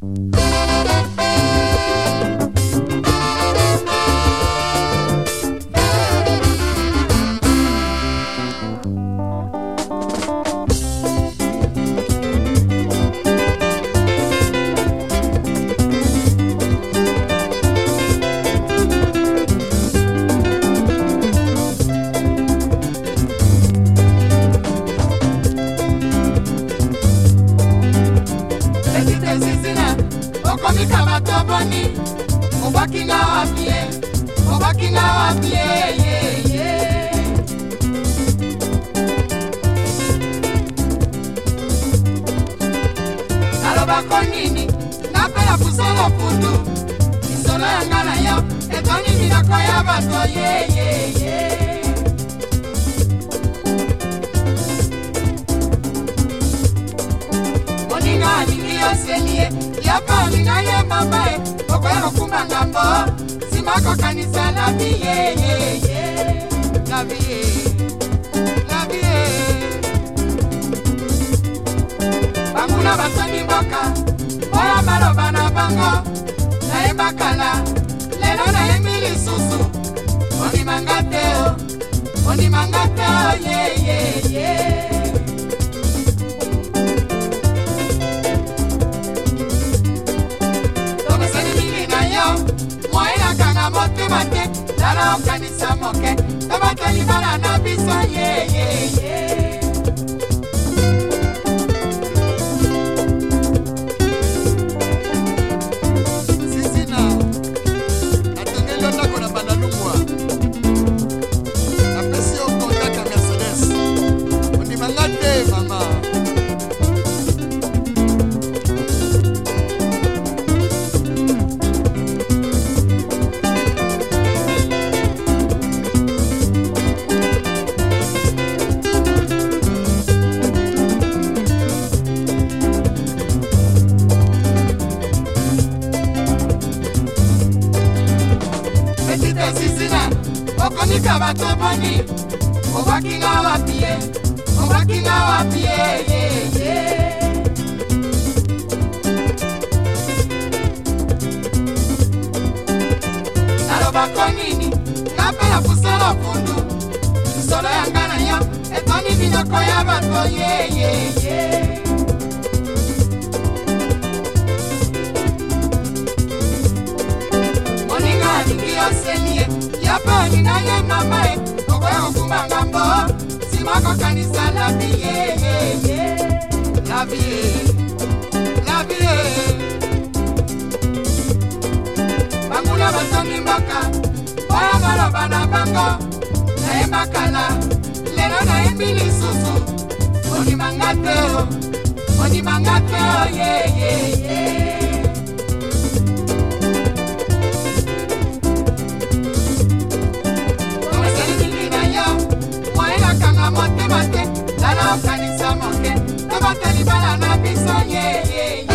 Thank you. obaki obaki nga wapi ye obaki nga wapi ye ye ye nalobako nini napela kusolo kutu lisolo ya nga na yo etoni minoko ya bato ye ye ye moninga alingi oseli ye yaba mina ye mama ye okoya kokuma ngambo nsima kokanisa labi yeyeye labi ye labi ye banguna basoni mboka oya baloba na bango nayebakala lelo nayemi lisusu ondimanga te o ondimanga te o yeyeye yeah, yeah, yeah. koyeba te tala okanisa moke tobateli bana na biso yeyeye batabani obakinga wapie obakinga wapie yeah, yeah. nalobako nini napela kusala fundu misolo yanga na yo etoni biloko ya bato yeyeye moninga alingi osenie yapangi naye mama e okoya kokuma ngambo nsima kokanisa labi ye labi labi banguna basombi mboka oyo maloba na bango nayembakala lelo nayembi lisusu ondimanga te ondimanga te oyeyeye tala okanisa moke tobateli bala na biso yeyeye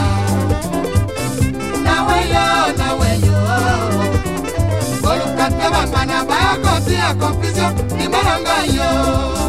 confusion limananga yo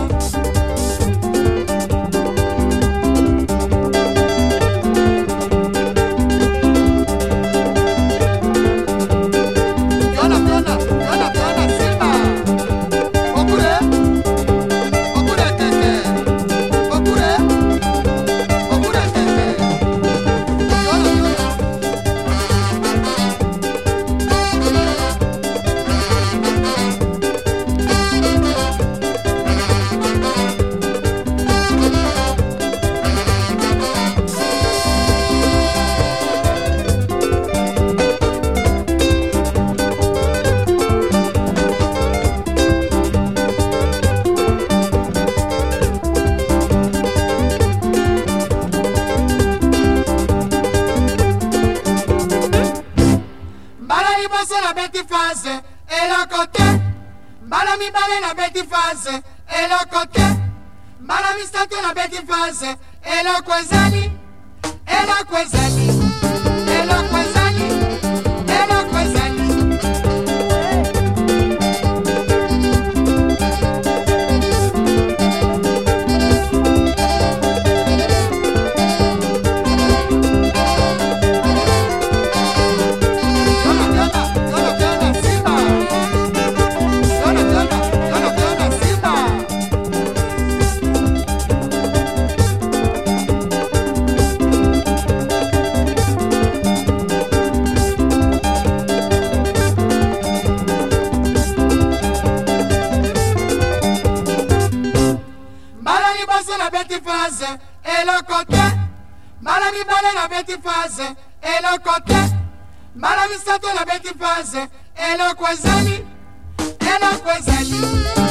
c'est la Betty France et le côté. Balami balé la Betty France et le côté. Balami stato la Betty France et le Quezali et la Quezali. lo la elokote mbala mibale nabeti fase elokote mbala misato nabeti fase eloko e lo ezali